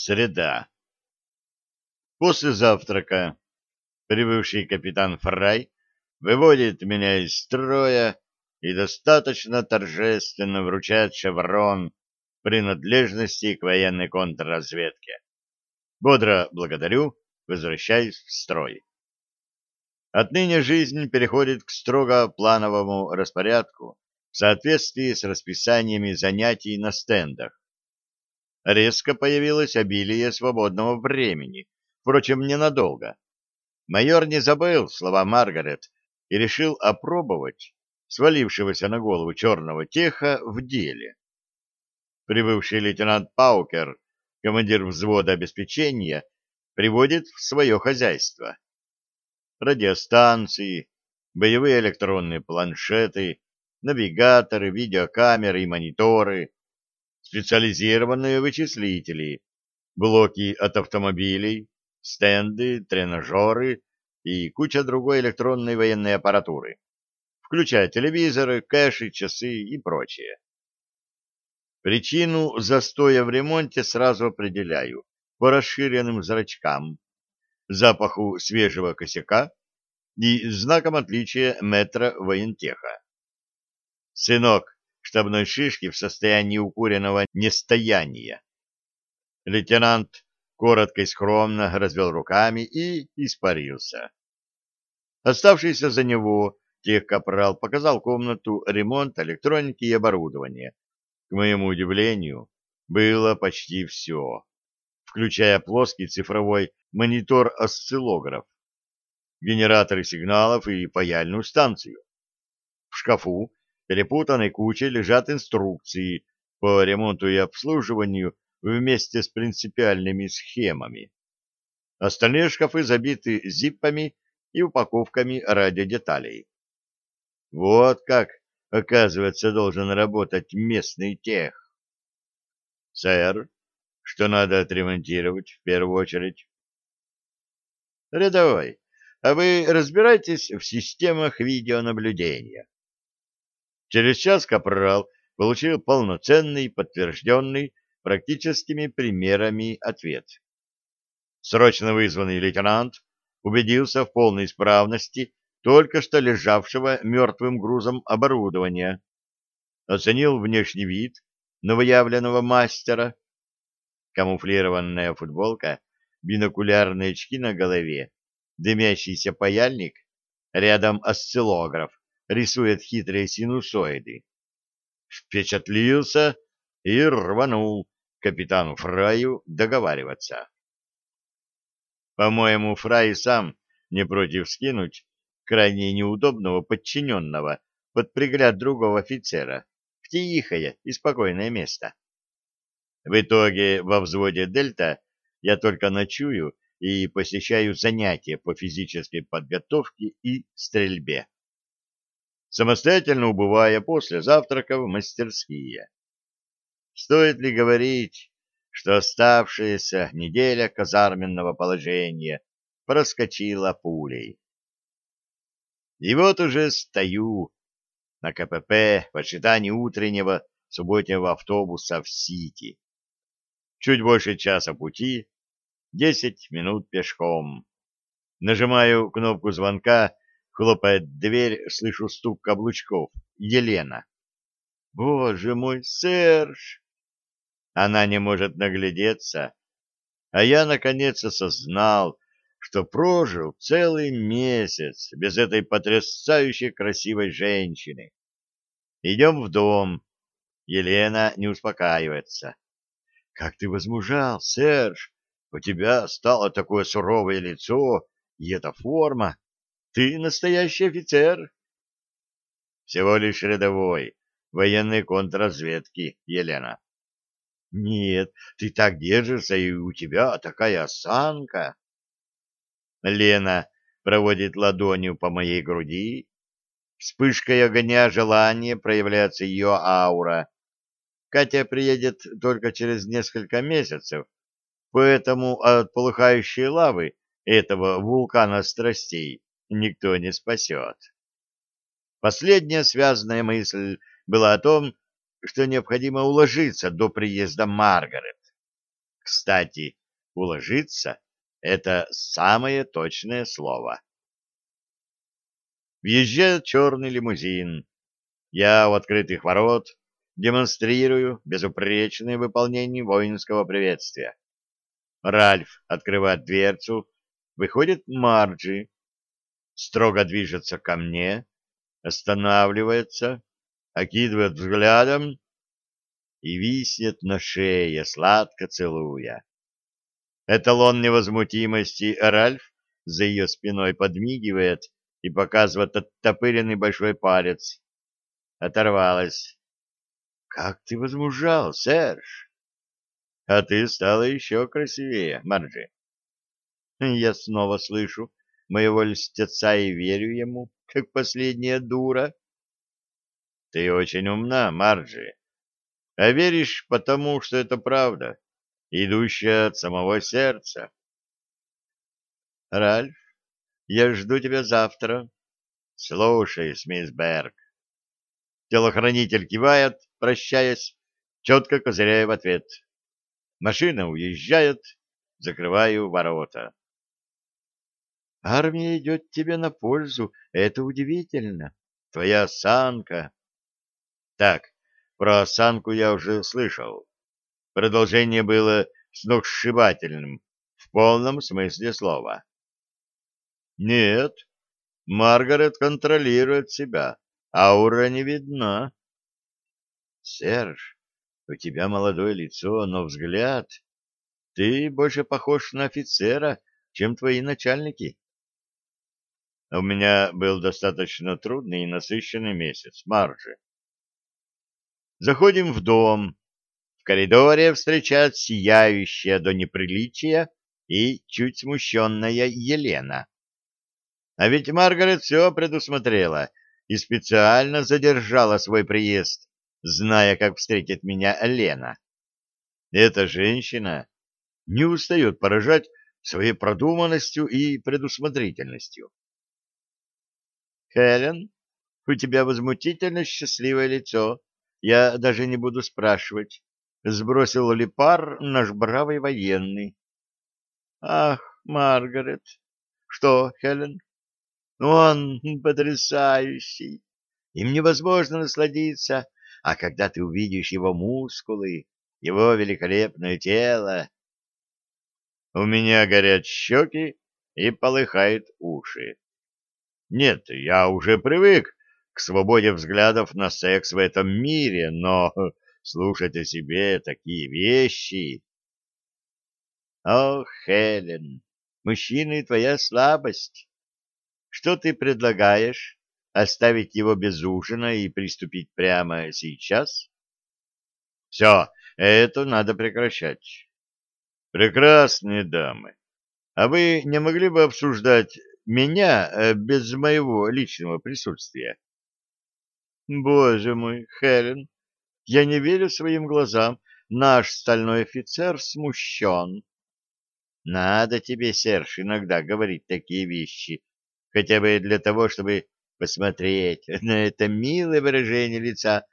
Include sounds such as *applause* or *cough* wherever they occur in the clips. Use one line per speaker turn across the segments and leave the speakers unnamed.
Среда. После завтрака прибывший капитан Фрай выводит меня из строя и достаточно торжественно вручает шеврон принадлежности к военной контрразведке. Бодро благодарю, возвращаюсь в строй. Отныне жизнь переходит к строго плановому распорядку в соответствии с расписаниями занятий на стендах. Резко появилось обилие свободного времени, впрочем, ненадолго. Майор не забыл слова Маргарет и решил опробовать свалившегося на голову черного теха в деле. Прибывший лейтенант Паукер, командир взвода обеспечения, приводит в свое хозяйство. Радиостанции, боевые электронные планшеты, навигаторы, видеокамеры и мониторы, специализированные вычислители, блоки от автомобилей, стенды, тренажеры и куча другой электронной военной аппаратуры, включая телевизоры, кэши, часы и прочее. Причину застоя в ремонте сразу определяю по расширенным зрачкам, запаху свежего косяка и знаком отличия метра воентеха. Сынок штабной шишки в состоянии укуренного нестояния. Лейтенант коротко и скромно развел руками и испарился. Оставшийся за него техкапрал показал комнату ремонт электроники и оборудования. К моему удивлению, было почти все, включая плоский цифровой монитор-осциллограф, генераторы сигналов и паяльную станцию. В шкафу перепутанной кучей лежат инструкции по ремонту и обслуживанию вместе с принципиальными схемами. Остальные шкафы забиты зиппами и упаковками радиодеталей. Вот как, оказывается, должен работать местный тех. Сэр, что надо отремонтировать в первую очередь? Рядовой, а вы разбираетесь в системах видеонаблюдения? Через час капрал получил полноценный, подтвержденный практическими примерами ответ. Срочно вызванный лейтенант убедился в полной исправности только что лежавшего мертвым грузом оборудования, оценил внешний вид новоявленного мастера, камуфлированная футболка, бинокулярные очки на голове, дымящийся паяльник, рядом осциллограф, рисует хитрые синусоиды. Впечатлился и рванул капитану Фраю договариваться. По-моему, Фрай сам не против скинуть крайне неудобного подчиненного под пригляд другого офицера в тихое и спокойное место. В итоге во взводе «Дельта» я только ночую и посещаю занятия по физической подготовке и стрельбе. Самостоятельно убывая после завтрака в мастерские. Стоит ли говорить, что оставшаяся неделя казарменного положения проскочила пулей? И вот уже стою на КПП в ожидании утреннего субботнего автобуса в Сити. Чуть больше часа пути, десять минут пешком. Нажимаю кнопку звонка, хлопает дверь, слышу стук каблучков. Елена. Боже мой, Серж! Она не может наглядеться, а я, наконец, осознал, что прожил целый месяц без этой потрясающей красивой женщины. Идем в дом. Елена не успокаивается. — Как ты возмужал, Серж! У тебя стало такое суровое лицо, и эта форма. Ты настоящий офицер. Всего лишь рядовой военной контрразведки, Елена. Нет, ты так держишься, и у тебя такая осанка. Лена проводит ладонью по моей груди. Вспышкой огня желания проявляется ее аура. Катя приедет только через несколько месяцев, поэтому от полыхающей лавы этого вулкана страстей никто не спасет. Последняя связанная мысль была о том, что необходимо уложиться до приезда Маргарет. Кстати, уложиться — это самое точное слово. Въезжает черный лимузин. Я у открытых ворот демонстрирую безупречное выполнение воинского приветствия. Ральф открывает дверцу, выходит Марджи, строго движется ко мне, останавливается, окидывает взглядом и виснет на шее, сладко целуя. Эталон невозмутимости Ральф за ее спиной подмигивает и показывает оттопыренный большой палец. Оторвалась. — Как ты возмужал, Серж? — А ты стала еще красивее, Марджи. Я снова слышу моего льстеца и верю ему, как последняя дура. — Ты очень умна, Марджи. А веришь потому, что это правда, идущая от самого сердца. — Ральф, я жду тебя завтра. Слушай, мисс Берг. Телохранитель кивает, прощаясь, четко козыряя в ответ. Машина уезжает, закрываю ворота. Армия идет тебе на пользу, это удивительно. Твоя осанка. Так, про осанку я уже слышал. Продолжение было сногсшибательным, в полном смысле слова. Нет, Маргарет контролирует себя, аура не видна. Серж, у тебя молодое лицо, но взгляд... Ты больше похож на офицера, чем твои начальники. У меня был достаточно трудный и насыщенный месяц, Маржи. Заходим в дом. В коридоре встречает сияющая до неприличия и чуть смущенная Елена. А ведь Маргарет все предусмотрела и специально задержала свой приезд, зная, как встретит меня Лена. Эта женщина не устает поражать своей продуманностью и предусмотрительностью. Хелен, у тебя возмутительно счастливое лицо. Я даже не буду спрашивать, сбросил ли пар наш бравый военный. Ах, Маргарет. Что, Хелен? Он потрясающий. Им невозможно насладиться, а когда ты увидишь его мускулы, его великолепное тело... У меня горят щеки и полыхают уши. Нет, я уже привык к свободе взглядов на секс в этом мире, но *laughs* слушать о себе такие вещи... О, Хелен, мужчины — твоя слабость. Что ты предлагаешь? Оставить его без ужина и приступить прямо сейчас? Все, это надо прекращать. Прекрасные дамы, а вы не могли бы обсуждать меня э, без моего личного присутствия? Боже мой, Хелен, я не верю своим глазам. Наш стальной офицер смущен. Надо тебе, Серж, иногда говорить такие вещи, хотя бы для того, чтобы посмотреть *laughs* на это милое выражение лица.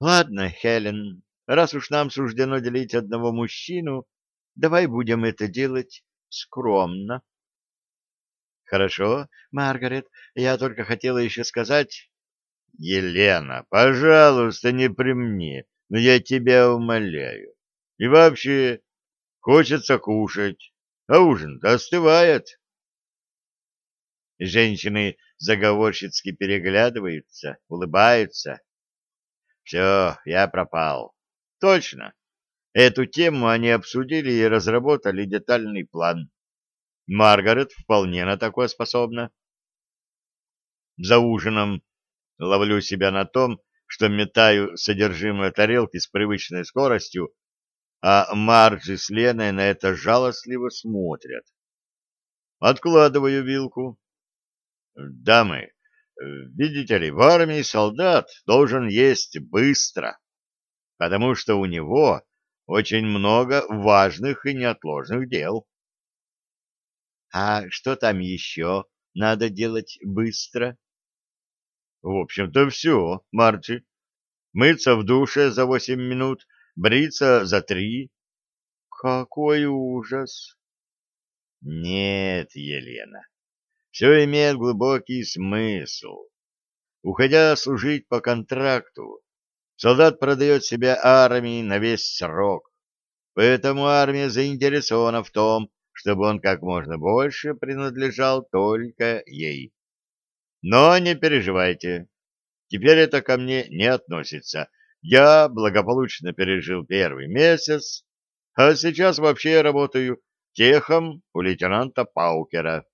Ладно, Хелен, раз уж нам суждено делить одного мужчину, давай будем это делать скромно. Хорошо, Маргарет, я только хотела еще сказать... Елена, пожалуйста, не при мне, но я тебя умоляю. И вообще, хочется кушать, а ужин-то остывает. Женщины заговорщицки переглядываются, улыбаются. Все, я пропал. Точно. Эту тему они обсудили и разработали детальный план. Маргарет вполне на такое способна. За ужином ловлю себя на том, что метаю содержимое тарелки с привычной скоростью, а Марджи с Леной на это жалостливо смотрят. Откладываю вилку, Дамы, видите ли, в армии солдат должен есть быстро, потому что у него очень много важных и неотложных дел. А что там еще надо делать быстро? В общем-то, все, Марчи. Мыться в душе за восемь минут, бриться за три. Какой ужас! Нет, Елена, все имеет глубокий смысл. Уходя служить по контракту, солдат продает себя армии на весь срок, поэтому армия заинтересована в том, чтобы он как можно больше принадлежал только ей. Но не переживайте, теперь это ко мне не относится. Я благополучно пережил первый месяц, а сейчас вообще работаю техом у лейтенанта Паукера.